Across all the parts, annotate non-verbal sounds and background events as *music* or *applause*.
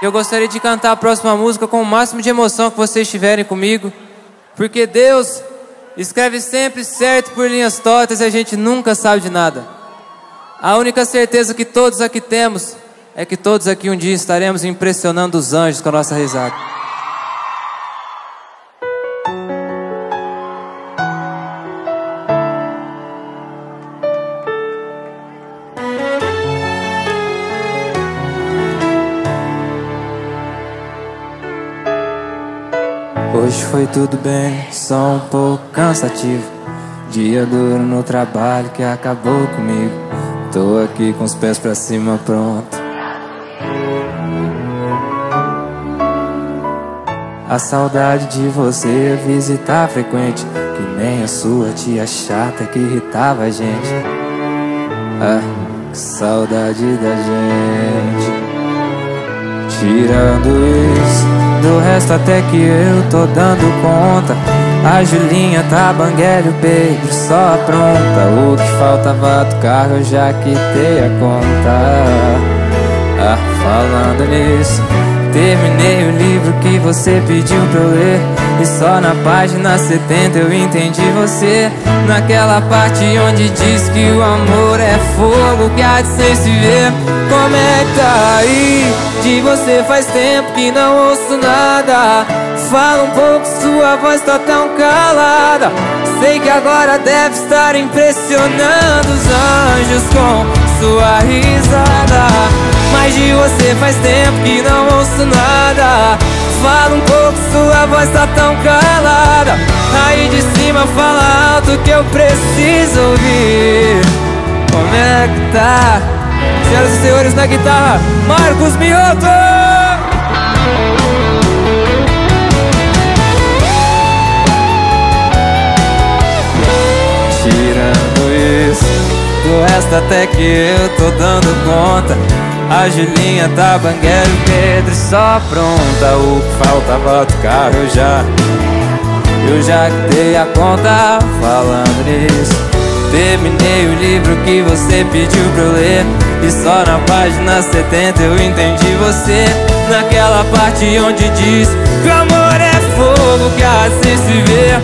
Eu gostaria de cantar a próxima música com o máximo de emoção que vocês tiverem comigo, porque Deus escreve sempre certo por linhas tortas e a gente nunca sabe de nada. A única certeza que todos aqui temos é que todos aqui um dia estaremos impressionando os anjos com a nossa risada. Hoje foi tudo bem, só um pouco cansativo. Dia duro no trabalho que acabou comigo. Tô aqui com os pés pra cima, pronto. A saudade de você visitar frequente, que nem a sua tia chata que irritava a gente. Ah, que saudade da gente. Tirando isso. Do resto até que eu tô dando conta. A Julinha tá banguela o Pedro só apronta. O que faltava do carro eu já quitei a conta. Ah, falando nisso Terminei o livro que você pediu pra eu ler. E só na página 70 eu entendi você. Naquela parte onde diz que o amor é fogo que há de ser se ver. Como é que tá aí? De você faz tempo que não ouço nada. Fala um pouco, sua voz tá tão calada. Sei que agora deve estar impressionando os anjos com sua risada mas de você faz tempo que não ouço nada Fala um pouco, sua voz tá tão calada Aí de cima fala alto que eu preciso ouvir Como é que tá? Senhoras e senhores, na guitarra, Marcos Mioto! Tirando isso, do resto até que eu tô dando conta a Julinha tá o Pedro só pronta O que faltava do carro eu já. Eu já dei a conta falando nisso. Terminei o livro que você pediu pra eu ler. E só na página 70 eu entendi você. Naquela parte onde diz Que o amor é fogo que assim se vê é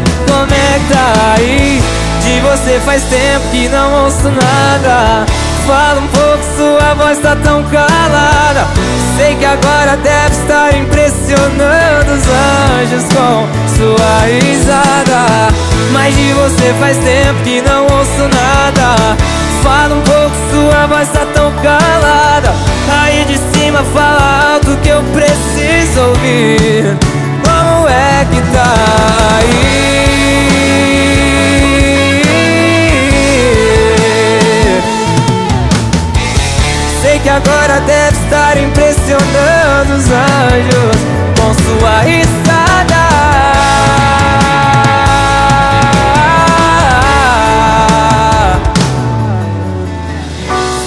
tá aí? De você faz tempo que não ouço nada Fala um pouco, sua voz tá tão calada. Sei que agora deve estar impressionando os anjos com sua risada. Mas de você faz tempo que não ouço nada. Fala um pouco, sua voz tá tão calada. Aí de cima fala alto que eu preciso ouvir os anjos com sua risada.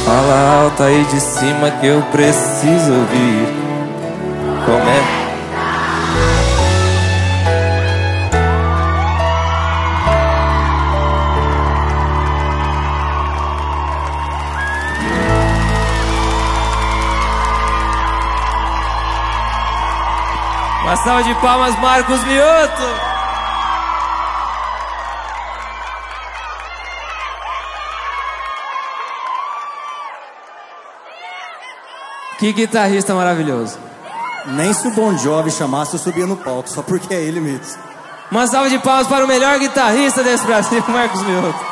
Fala alto aí de cima que eu preciso ouvir. Uma salva de palmas, Marcos Mioto. Que guitarrista maravilhoso. Nem se o Bon Jovi chamasse, eu subia no palco, só porque é ele mesmo. Uma salva de palmas para o melhor guitarrista desse Brasil, *laughs* Marcos Mioto.